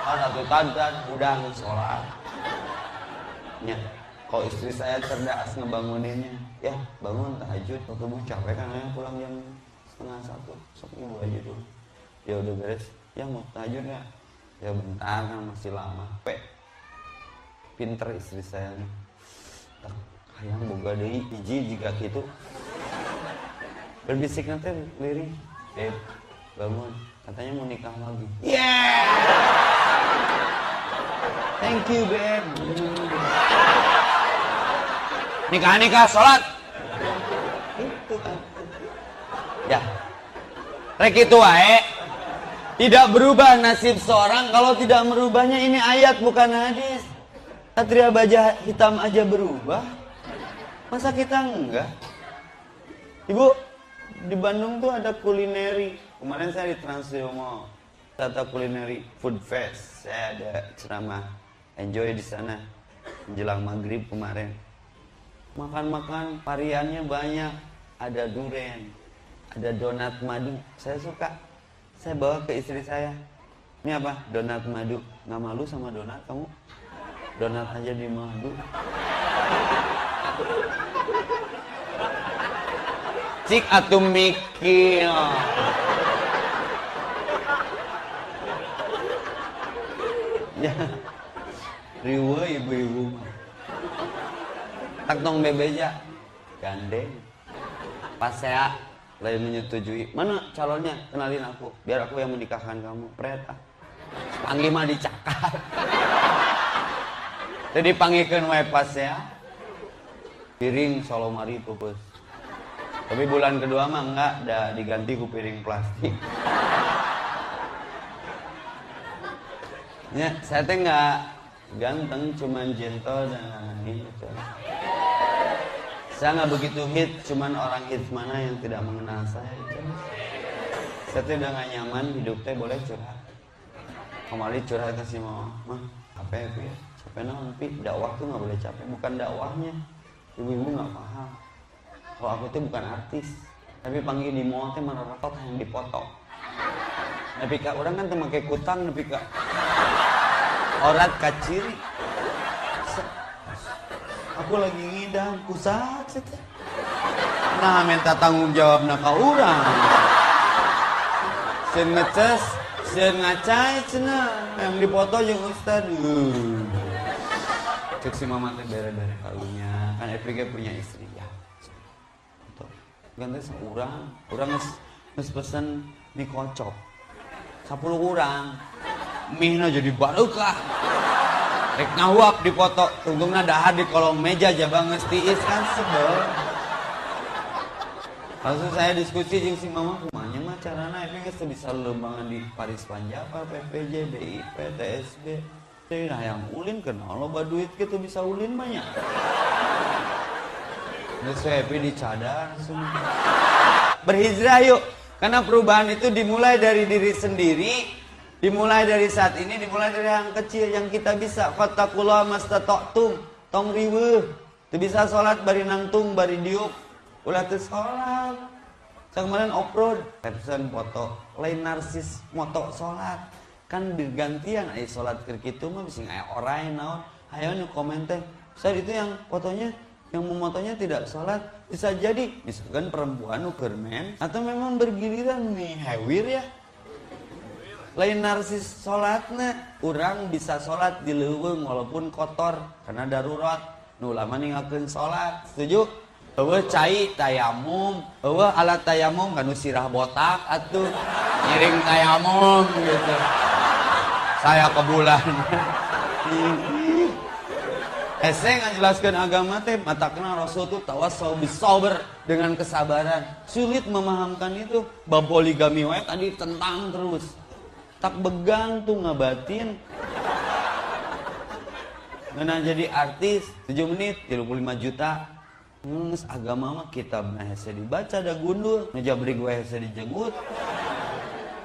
ada tuh tantan udang sholat. Nya kok istri saya cerdas ngebanguninnya? Ya bangun tahajud waktu capek kan ya pulang jam setengah satu. Sok ibu aja dulu ya udah beres. Ya mau tahajud ya ya bentar kan masih lama. Pe. Pinter istri saya tak hayang boga deui hiji jika gitu berbisik nanti lirik eh bangun. Katanya mau nikah lagi. Yeah! Thank you babe nikah nikah sholat. Itu kan ya. Rek itu wae tidak berubah nasib seorang. Kalau tidak merubahnya ini ayat bukan hadis. Satria baja hitam aja berubah. Masa kita enggak? Ibu di Bandung tuh ada kulineri. Kemarin saya di Transyomo tata kulineri food fest. Saya ada ceramah. Enjoy di sana. Menjelang maghrib kemarin. Makan-makan variannya banyak. Ada duren ada donat madu. Saya suka saya bawa ke istri saya. Ini apa? Donat madu. Nggak malu sama donat kamu? Donat aja di madu. Cik atuh mikir. Ya riwe ibu-ibu. Tak tong bebeja. Gandeng. Pas saya lain menyetujui mana calonnya? Kenalin aku biar aku yang menikahkan kamu. Pret ah. Panggil mah dicakar. Jadi panggilkan wae pas ya. Piring solomari pupus tapi bulan kedua mah enggak udah diganti ku piring plastik. Ya saya teh enggak ganteng cuman gentle dan lain gitu saya nggak begitu hit cuman orang hit mana yang tidak mengenal saya. Saya tuh udah gak nyaman hidup teh boleh curhat. Kemarin curhat ke si mama mah apa ya ya capek naon pi? Dakwah tuh nggak boleh capek bukan dakwahnya. Ibu-ibu nggak paham. Kalau aku tuh bukan artis. Tapi panggil di mall teh merotot yang dipotong. Tapi kak orang kan tuh pakai kutang tapi kak. Orat kaciri aku lagi ngidam kusat sih nah minta tanggung jawab nak orang sen ngeces sen ngacai cina. Yang dipoto yang ustad uh. cek si mama teh bere-bere kalunya kan Eprika punya istri ya. Ganti seorang orang nges, nges pesen mie kocok. 10 orang mie jadi barukah rek ngawak dipoto tungtungna dahar di kolong meja jabang ngestiis kan sebel Lalu saya diskusi jeung si mama kumanya mah carana eta geus bisa lembangan di Paris Panjapa, PPJ, BIP, TSB. Teh nah yang ulin kenal loba duit gitu bisa ulin banyak. Geus happy dicadar semua. Berhijrah yuk. Karena perubahan itu dimulai dari diri sendiri, dimulai dari saat ini, dimulai dari yang kecil yang kita bisa. Fattakullah mastata'tum. Tong riweuh. Teu bisa salat bari nangtung bari diuk. Ulah sholat. Saya kemarin off-road foto lain narsis moto sholat. Kan bergantian ay sholat kir gitu mah bisa kayak orang naon. Ayo nih komen saya itu yang fotonya yang memotonya tidak sholat bisa jadi. Misalkan perempuan ukermen atau memang bergiliran nih hewir ya lain narsis sholatnya orang bisa sholat di leuweung walaupun kotor karena darurat nu lama ninggalkeun sholat setuju Eueuh cai tayamum, eueuh alat tayamum kanu sirah botak atuh ngiring tayamum gitu. Saya ke bulan. Ese ngajelaskeun agama teh matakna Rasul tuh tawassau bisabar dengan kesabaran. Sulit memahamkan itu. Bab poligami wae tadi tentang terus. Tak begang tuh ngabatin. Ngena jadi artis 7 menit 35 juta. Nges agama mah kitab nah hese dibaca ada gundul, ngejabrik gue hese dijenggut.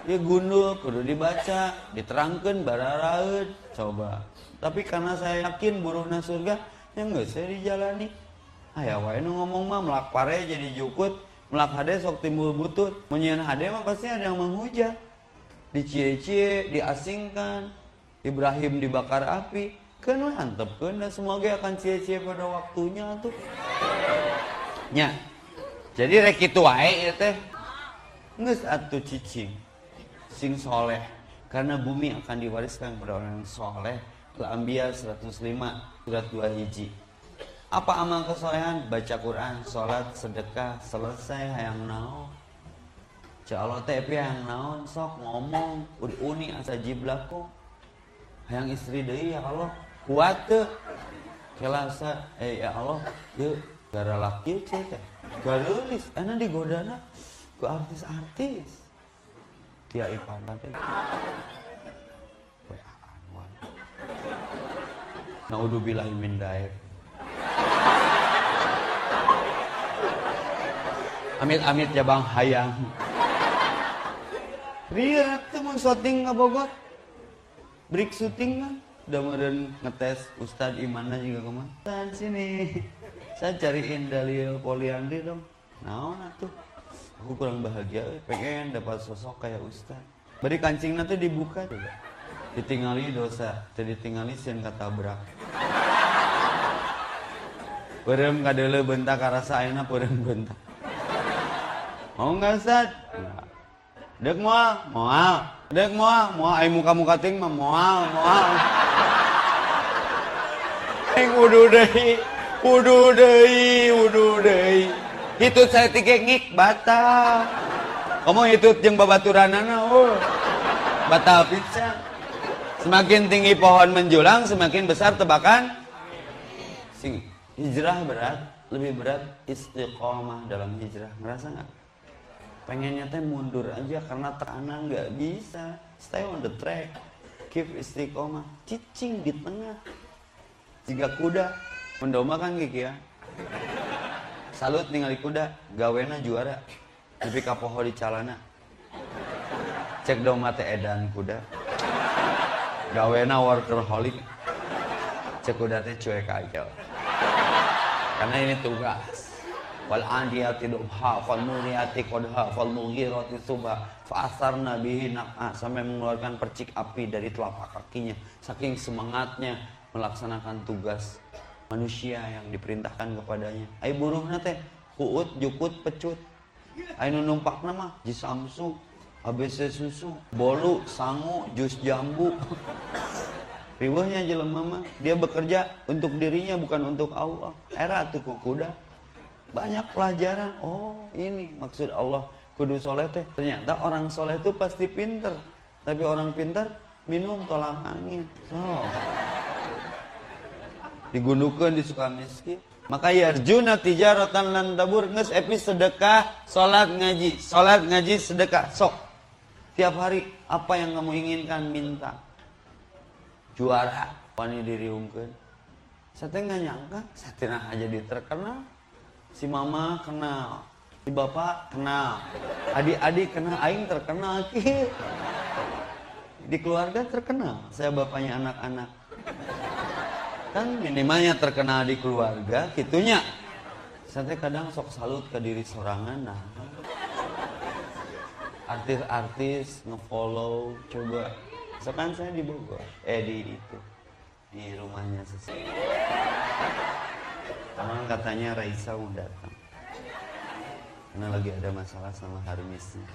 ya gundul kudu dibaca diterangkan bararaud coba. Tapi karena saya yakin buruhna surga yang nggak saya dijalani. Ayah wae nu ngomong mah melak pare jadi jukut. Melak hade sok timbul butut. Menyian hade mah pasti ada yang menghujat dicie-cie diasingkan. Ibrahim dibakar api. Kan antep kan dan semoga akan cie-cie pada waktunya tuh. Nya. Jadi rek itu wae ya teh. Nges atuh cicing. Sing soleh. Karena bumi akan diwariskan kepada orang yang soleh. Al-Anbiya 105 surat 2 hiji. Apa amal kesolehan? Baca Quran sholat sedekah selesai hayang naon Allah teh yang naon sok ngomong udi uni asa jiblaku hayang istri deui ya Allah kuat tuh kelasa eh ya Allah yuk gara laki cek teh. Garulis enak digodana ku artis-artis dia ibadah teh. Naudzubillahi min dair. Amit-amit ya bang hayang. Ria tuh mau syuting nggak Bogor? Break syuting kan? Udah meren ngetes Ustadz Imana juga ke mana? Dan sini. Saya cariin dalil poliandri dong. Nah, tuh aku kurang bahagia pengen dapat sosok kayak ustad beri kancing nanti dibuka. Juga ditinggali dosa jadi ditinggali sian kata berak Perem kadele bentak karasa aina perem bentak. Mau nggak ustad dek moal moal. Dek moal moal. Ay muka muka ting mah moal moal. Aing wudu deui wudu deui wudu deui. Hitut saya tiga ngik batal kamu hitut yang babaturanana oh batal bisa semakin tinggi pohon menjulang semakin besar tebakan. Sing hijrah berat lebih berat istiqomah dalam hijrah. Ngerasa nggak pengennya teh mundur aja karena tekanan nggak bisa. Stay on the track. Keep istiqomah. Cicing di tengah. Jika kuda. Mendoma kan gigi ya? Salut ningali kuda. Gawena juara. Tapi kapoho di calana. Cek dong mate edan kuda. Gawena workaholic. Cek kuda teh cuek aja. Karena ini tugas wal andiyati dubha fal muriyati qadha fal mughirati subha fa asarna bihi naq'a sampai mengeluarkan percik api dari telapak kakinya saking semangatnya melaksanakan tugas manusia yang diperintahkan kepadanya. Ayo buruh nate, kuut, jukut, pecut. Ayo numpak nama, jisamsu, ABC susu, bolu, sangu, jus jambu. Riwahnya jelema mama, dia bekerja untuk dirinya bukan untuk Allah. Era tuh kuda. Banyak pelajaran. Oh, ini maksud Allah kudu soleh teh. Ternyata orang soleh itu pasti pinter. Tapi orang pinter minum tolak angin. Oh digundukan di suka miskin maka yarjuna tijaratan lan tabur nges epi sedekah salat ngaji salat ngaji sedekah sok tiap hari apa yang kamu inginkan minta juara wani diriungkeun saya nggak nyangka saya aja di terkenal si mama kenal si bapak kenal adik-adik kenal aing terkenal di keluarga terkenal saya bapaknya anak-anak. Kan minimalnya terkenal di keluarga gitunya saya kadang sok salut ke diri sorangan nah. Artis-artis ngefollow coba. Sekarang saya di Bogor eh di itu. Di rumahnya sesuatu karena katanya Raisa mau datang karena lagi ada masalah sama Harmisnya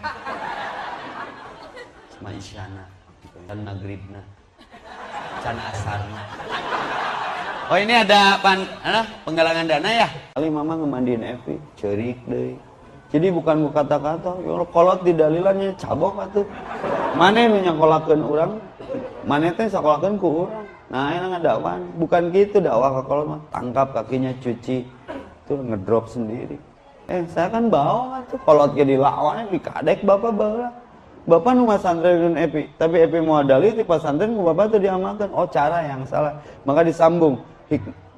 sama Isyana dan Maghribna Can Asarna Oh ini ada pan, apa, penggalangan dana ya? Kali mama ngemandiin Evi, cerik deh. Jadi bukan kata-kata, ya kolot di dalilannya cabok atuh. Mana yang nyakolakeun orang? Mana teh sakolakeun ku orang? Nah, enak dakwaan. Bukan gitu dakwah kolot mah. Tangkap kakinya cuci. Itu ngedrop sendiri. Eh, saya kan bawa tuh kolot jadi lawannya dikadek bapak bawa. Bapak nu santren Epi, tapi Epi mau dalih di pesantren ku bapak tuh diamalkan. Oh, cara yang salah. Maka disambung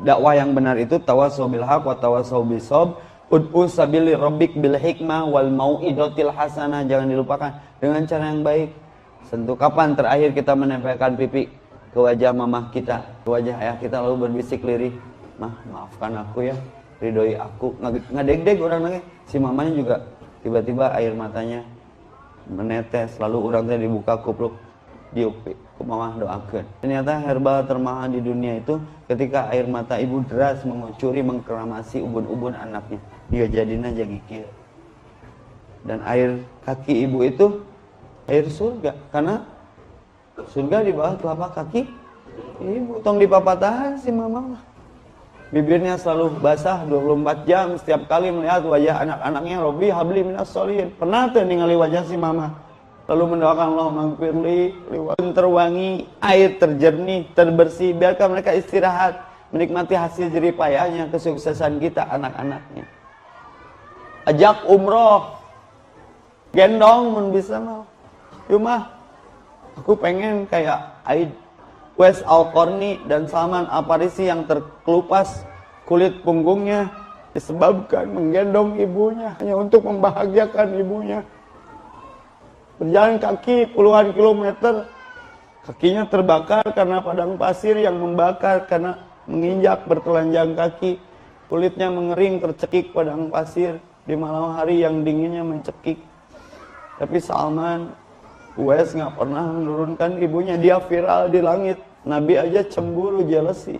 dakwah yang benar itu tawasau bil haq wa tawasau bisob Ud'u sabili rabbik bil hikmah wal mau'idotil hasanah. Jangan dilupakan dengan cara yang baik. Sentuh kapan terakhir kita menempelkan pipi ke wajah mamah kita, ke wajah ayah kita lalu berbisik lirih, "Mah, maafkan aku ya. Ridhoi aku." Ngadeg-deg orang lagi. Si mamanya juga tiba-tiba air matanya menetes, lalu orang tadi dibuka kupluk diupi mamah doakan. Ternyata herbal termahal di dunia itu ketika air mata ibu deras mengucuri mengkeramasi ubun-ubun anaknya. Dia jadinya jagikir. Dan air kaki ibu itu air surga karena surga di bawah telapak kaki. Ibu tong dipapatahan si mama bibirnya selalu basah 24 jam. Setiap kali melihat wajah anak-anaknya Robi habli minas solihin pernah tuh ningali wajah si mama. Lalu mendoakan Allah mangfirli terwangi air terjernih terbersih biarkan mereka istirahat. Menikmati hasil jerih payahnya kesuksesan kita anak-anaknya. Ajak umroh. Gendong mun bisa mau yuk aku pengen kayak Aid Wes Al-Qarni dan Salman Al-Farisi yang terkelupas kulit punggungnya disebabkan menggendong ibunya hanya untuk membahagiakan ibunya. Berjalan kaki puluhan kilometer kakinya terbakar karena padang pasir yang membakar karena menginjak bertelanjang kaki. Kulitnya mengering tercekik padang pasir di malam hari yang dinginnya mencekik. Tapi Salman Uwais nggak pernah menurunkan ibunya. Dia viral di langit. Nabi aja cemburu jealousy.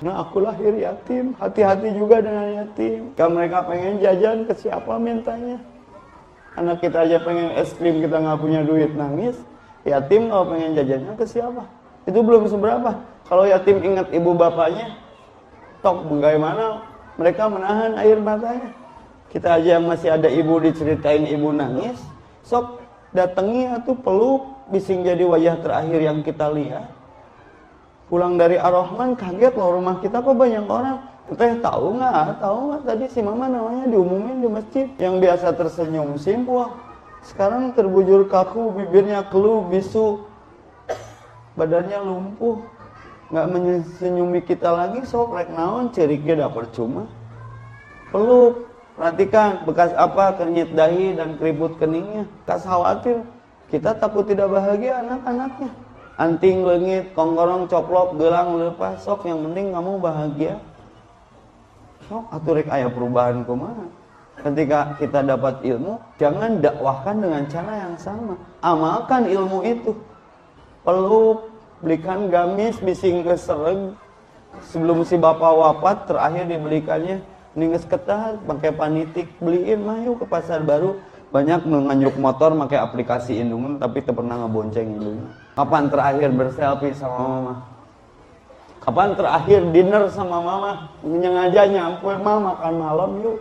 Karena aku lahir yatim. Hati-hati juga dengan yatim. Kalau mereka pengen jajan ke siapa mintanya? Anak kita aja pengen es krim kita nggak punya duit nangis. Yatim kalau pengen jajannya ke siapa? Itu belum seberapa. Kalau yatim ingat ibu bapaknya tok bagaimana? Mereka menahan air matanya. Kita aja masih ada ibu diceritain ibu nangis sok datangi atau peluk bising jadi wajah terakhir yang kita lihat pulang dari Ar-Rahman kaget loh rumah kita kok banyak orang Teh tahu nggak? Tahu nggak tadi si mama namanya diumumin di masjid yang biasa tersenyum simpul. Sekarang terbujur kaku, bibirnya keluh, bisu, badannya lumpuh, nggak menyenyumi kita lagi. Sok rek naon ceriknya dapur cuma. Peluk, perhatikan bekas apa kenyit dahi dan keriput keningnya. Kas khawatir, kita takut tidak bahagia anak-anaknya. Anting lengit, kongkorong coplok, gelang lepas, sok yang penting kamu bahagia. Sok atau rek ayah perubahan kumaha. Ketika kita dapat ilmu jangan dakwahkan dengan cara yang sama. Amalkan ilmu itu. Peluk belikan gamis bising kesereg sebelum si bapak wafat terakhir dibelikannya ninges ketat pakai panitik beliin mah yuk ke pasar baru banyak menganyuk motor pakai aplikasi indungan tapi tak pernah ngebonceng indungnya kapan terakhir berselfie sama mama Kapan terakhir dinner sama mama? Menyengaja nyampe mama makan malam yuk.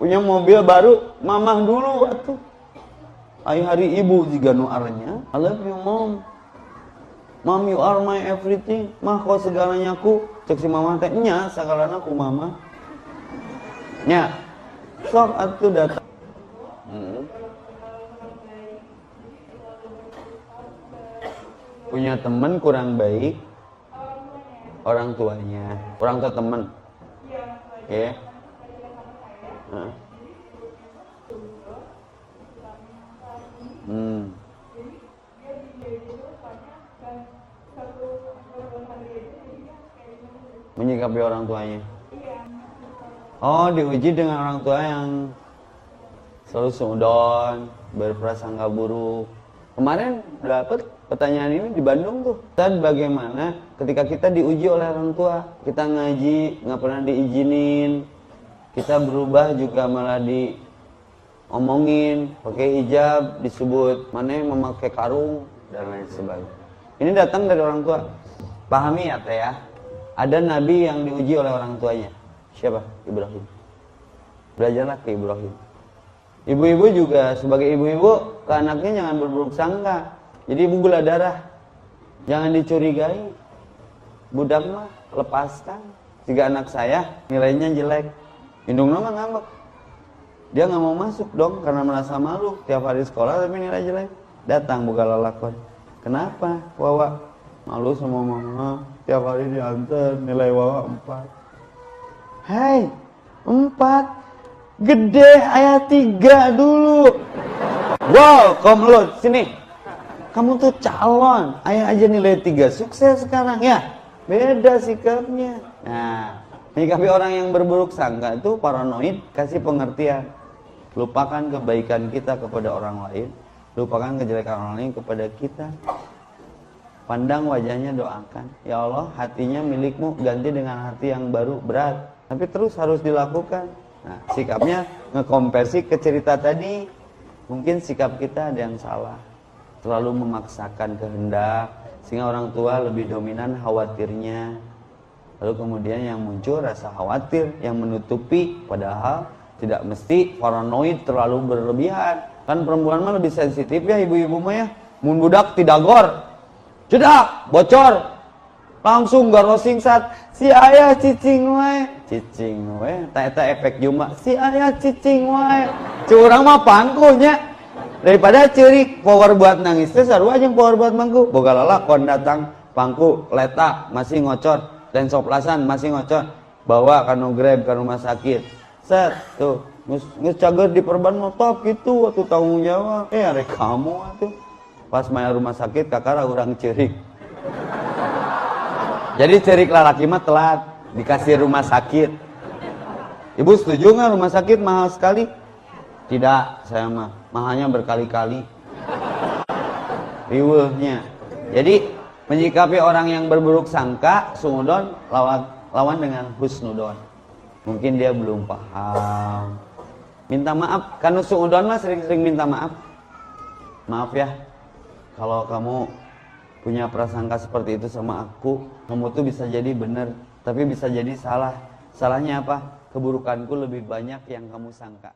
Punya mobil baru, mama dulu waktu. Hari hari ibu juga nu aranya. I love you mom. Mom you are my everything. Mah kau segalanya aku. Cek si mama teh nya segalanya aku mama. Nya. Sok atuh datang. Hmm. Punya teman kurang baik, orang tuanya orang tua teman oke okay. hmm. menyikapi orang tuanya oh diuji dengan orang tua yang selalu sudon berprasangka buruk kemarin dapat pertanyaan ini di Bandung tuh. Dan bagaimana ketika kita diuji oleh orang tua, kita ngaji nggak pernah diizinin, kita berubah juga malah diomongin, pakai hijab disebut mana yang memakai karung dan lain sebagainya. Ini datang dari orang tua. Pahami ya teh ya. Ada nabi yang diuji oleh orang tuanya. Siapa? Ibrahim. Belajarlah ke Ibrahim. Ibu-ibu juga sebagai ibu-ibu ke anaknya jangan berburuk sangka jadi ibu gula darah. Jangan dicurigai. Budak mah lepaskan. Jika anak saya nilainya jelek. Indung nama ngambek. Dia nggak mau masuk dong karena merasa malu tiap hari sekolah tapi nilai jelek. Datang buka lalakon. Kenapa? Wawa malu sama mama. Tiap hari diantar nilai wawa empat. Hai, empat. Gede ayat 3 dulu. Wow, komlot sini. Kamu tuh calon, ayah aja nilai 3 sukses sekarang ya. Beda sikapnya. Nah, menyikapi orang yang berburuk sangka itu paranoid, kasih pengertian. Lupakan kebaikan kita kepada orang lain, lupakan kejelekan orang lain kepada kita. Pandang wajahnya doakan. Ya Allah, hatinya milikmu ganti dengan hati yang baru berat. Tapi terus harus dilakukan. Nah, sikapnya ngekompersi ke cerita tadi. Mungkin sikap kita ada yang salah. Terlalu memaksakan kehendak. Sehingga orang tua lebih dominan khawatirnya. Lalu kemudian yang muncul rasa khawatir yang menutupi padahal tidak mesti paranoid terlalu berlebihan. Kan perempuan mah lebih sensitif ya ibu-ibu mah ya. Mun tidak gor, Cedak, bocor. Langsung garosing saat si ayah cicing wae. Cicing wae, tak efek juma. Si ayah cicing wae. Curang mah pangkunya. Daripada cerik power buat nangis teh sarua aja power buat mangku. Boga kon datang pangku letak masih ngocor dan soplasan masih ngocor bawa kanu grab ke rumah sakit set tuh ngus cager di perban motop gitu waktu tanggung jawab eh ada kamu pas main rumah sakit kakak orang cerik jadi cerik laki mah telat dikasih rumah sakit. Ibu setuju nggak rumah sakit mahal sekali? Tidak saya mah. Mahalnya berkali-kali. Riwehnya jadi menyikapi orang yang berburuk sangka sungudon lawan lawan dengan husnudon. Mungkin dia belum paham. Minta maaf. Karena sungudon mah sering-sering minta maaf. Maaf ya. Kalau kamu punya prasangka seperti itu sama aku, kamu tuh bisa jadi benar, tapi bisa jadi salah. Salahnya apa? Keburukanku lebih banyak yang kamu sangka.